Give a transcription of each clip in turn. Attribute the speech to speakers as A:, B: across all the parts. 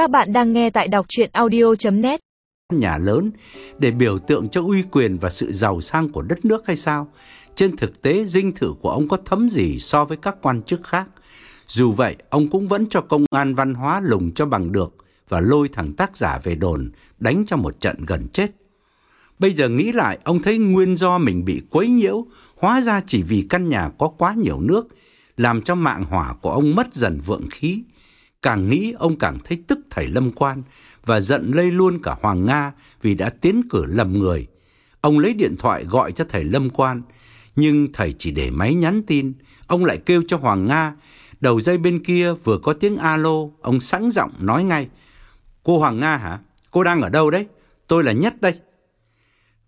A: Các bạn đang nghe tại đọc chuyện audio.net
B: Nhà lớn để biểu tượng cho uy quyền và sự giàu sang của đất nước hay sao? Trên thực tế, dinh thự của ông có thấm gì so với các quan chức khác. Dù vậy, ông cũng vẫn cho công an văn hóa lùng cho bằng được và lôi thằng tác giả về đồn, đánh cho một trận gần chết. Bây giờ nghĩ lại, ông thấy nguyên do mình bị quấy nhiễu, hóa ra chỉ vì căn nhà có quá nhiều nước, làm cho mạng hỏa của ông mất dần vượng khí. Càng nghĩ ông càng thấy tức thầy Lâm Quan và giận lây luôn cả Hoàng Nga vì đã tiến cử lầm người. Ông lấy điện thoại gọi cho thầy Lâm Quan, nhưng thầy chỉ để máy nhắn tin. Ông lại kêu cho Hoàng Nga, đầu dây bên kia vừa có tiếng alo, ông sẵn giọng nói ngay. Cô Hoàng Nga hả? Cô đang ở đâu đấy? Tôi là Nhất đây.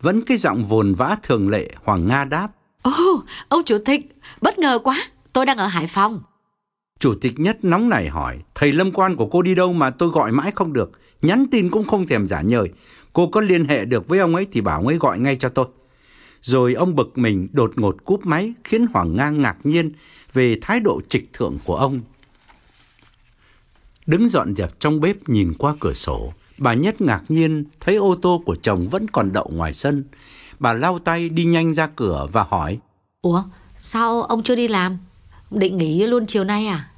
B: Vẫn cái giọng vồn vã thường lệ, Hoàng Nga đáp.
C: Ồ, oh, ông chủ tịch, bất ngờ quá, tôi đang ở Hải Phòng.
B: Chủ tịch Nhất nóng nảy hỏi, thầy lâm quan của cô đi đâu mà tôi gọi mãi không được, nhắn tin cũng không thèm giả nhời. Cô có liên hệ được với ông ấy thì bảo ông ấy gọi ngay cho tôi. Rồi ông bực mình đột ngột cúp máy khiến Hoàng Nga ngạc nhiên về thái độ trịch thượng của ông. Đứng dọn dẹp trong bếp nhìn qua cửa sổ, bà Nhất ngạc nhiên thấy ô tô của chồng vẫn còn đậu ngoài sân. Bà lau tay đi nhanh ra cửa và hỏi.
C: Ủa, sao ông chưa đi làm? Định nghỉ luôn chiều nay à?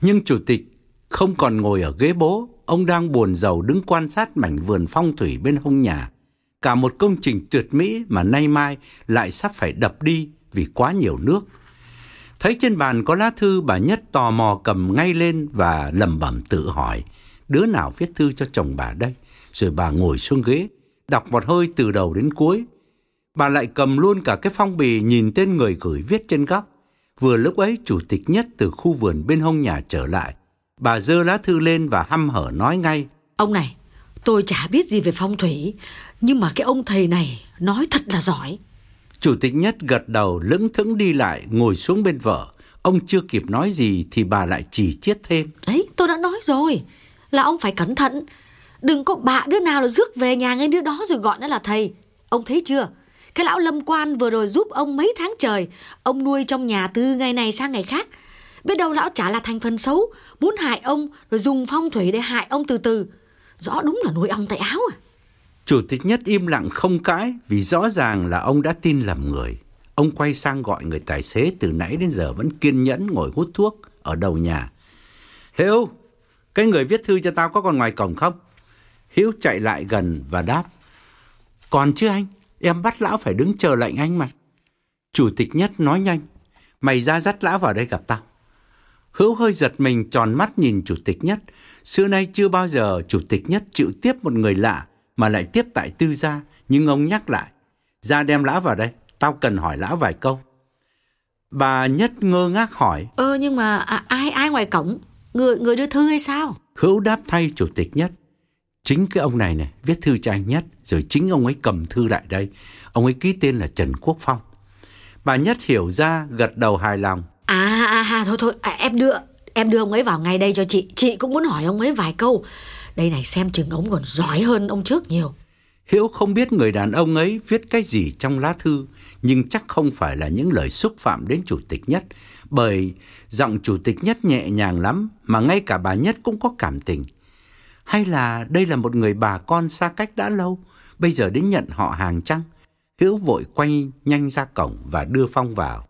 B: Nhưng chủ tịch không còn ngồi ở ghế bố, ông đang buồn giàu đứng quan sát mảnh vườn phong thủy bên hông nhà. Cả một công trình tuyệt mỹ mà nay mai lại sắp phải đập đi vì quá nhiều nước. Thấy trên bàn có lá thư bà Nhất tò mò cầm ngay lên và lẩm bẩm tự hỏi đứa nào viết thư cho chồng bà đây. Rồi bà ngồi xuống ghế, đọc một hơi từ đầu đến cuối. Bà lại cầm luôn cả cái phong bì nhìn tên người gửi viết trên góc. Vừa lúc ấy chủ tịch Nhất từ khu vườn bên hông nhà trở lại. Bà dơ lá thư lên và hăm hở nói ngay.
C: Ông này, tôi chả biết gì về phong thủy, nhưng mà cái ông thầy này nói thật là giỏi.
B: Chủ tịch Nhất gật đầu lững thững đi lại ngồi xuống bên vợ. Ông chưa kịp nói gì thì bà lại chỉ chiết thêm.
C: Đấy, tôi đã nói rồi, là ông phải cẩn thận. Đừng có bạ đứa nào là rước về nhà ngay đứa đó rồi gọi nó là thầy. Ông thấy chưa? Cái lão lâm quan vừa rồi giúp ông mấy tháng trời, ông nuôi trong nhà từ ngày này sang ngày khác. Biết đâu lão chả là thành phần xấu, muốn hại ông rồi dùng phong thủy để hại ông từ từ. Rõ đúng là nuôi ông tại áo à.
B: Chủ tịch nhất im lặng không cãi vì rõ ràng là ông đã tin lầm người. Ông quay sang gọi người tài xế từ nãy đến giờ vẫn kiên nhẫn ngồi hút thuốc ở đầu nhà. Hiếu, cái người viết thư cho tao có còn ngoài cổng không? Hiếu chạy lại gần và đáp. Còn chứ anh, em bắt lão phải đứng chờ lệnh anh mà. Chủ tịch nhất nói nhanh. Mày ra dắt lão vào đây gặp tao. Hữu hơi giật mình tròn mắt nhìn chủ tịch nhất. Xưa nay chưa bao giờ chủ tịch nhất chịu tiếp một người lạ mà lại tiếp tại tư gia. Nhưng ông nhắc lại. Ra đem lão vào đây, tao cần hỏi lão vài câu. Bà nhất ngơ ngác hỏi.
C: Ơ nhưng mà à, ai ai ngoài cổng? Người người đưa thư hay sao?
B: Hữu đáp thay chủ tịch nhất. Chính cái ông này này viết thư cho anh nhất, rồi chính ông ấy cầm thư lại đây. Ông ấy ký tên là Trần Quốc Phong. Bà nhất hiểu ra, gật đầu hài lòng.
C: À, à, à thôi thôi, à, em đưa em đưa ông ấy vào ngay đây cho chị. Chị cũng muốn hỏi ông ấy vài câu. Đây này xem chừng ông còn giỏi hơn ông trước nhiều.
B: Hiếu không biết người đàn ông ấy viết cái gì trong lá thư, nhưng chắc không phải là những lời xúc phạm đến chủ tịch nhất, bởi giọng chủ tịch nhất nhẹ nhàng lắm mà ngay cả bà nhất cũng có cảm tình. Hay là đây là một người bà con xa cách đã lâu, bây giờ đến nhận họ hàng chăng? Hữu vội quay nhanh ra cổng và đưa Phong vào.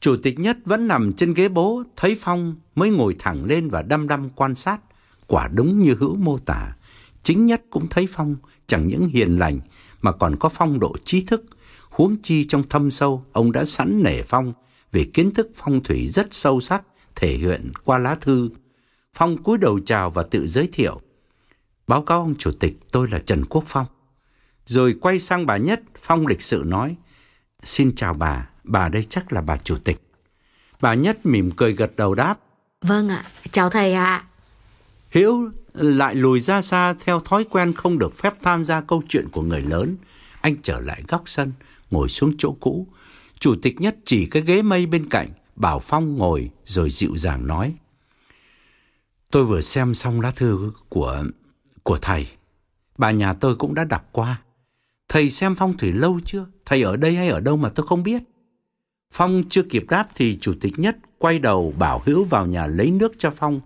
B: Chủ tịch nhất vẫn nằm trên ghế bố, thấy Phong mới ngồi thẳng lên và đăm đăm quan sát. Quả đúng như Hữu mô tả, chính nhất cũng thấy Phong chẳng những hiền lành mà còn có phong độ trí thức. Huống chi trong thâm sâu, ông đã sẵn nể Phong về kiến thức phong thủy rất sâu sắc, thể hiện qua lá thư. Phong cúi đầu chào và tự giới thiệu. Báo cáo ông chủ tịch, tôi là Trần Quốc Phong. Rồi quay sang bà Nhất, Phong lịch sự nói, Xin chào bà, bà đây chắc là bà chủ tịch. Bà Nhất mỉm cười gật đầu đáp.
C: Vâng ạ, chào thầy ạ.
B: Hiếu lại lùi ra xa theo thói quen không được phép tham gia câu chuyện của người lớn. Anh trở lại góc sân, ngồi xuống chỗ cũ. Chủ tịch Nhất chỉ cái ghế mây bên cạnh, bảo Phong ngồi rồi dịu dàng nói. Tôi vừa xem xong lá thư của của thầy. Bà nhà tôi cũng đã đọc qua. Thầy xem phong thủy lâu chưa? Thầy ở đây hay ở đâu mà tôi không biết? Phong chưa kịp đáp thì chủ tịch nhất quay đầu bảo Hữu vào nhà lấy nước cho Phong.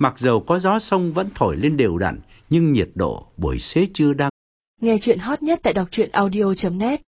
B: Mặc dầu có gió sông vẫn thổi lên đều đặn, nhưng nhiệt độ buổi xế trưa đang
A: Nghe chuyện hot nhất tại đọc truyện audio.net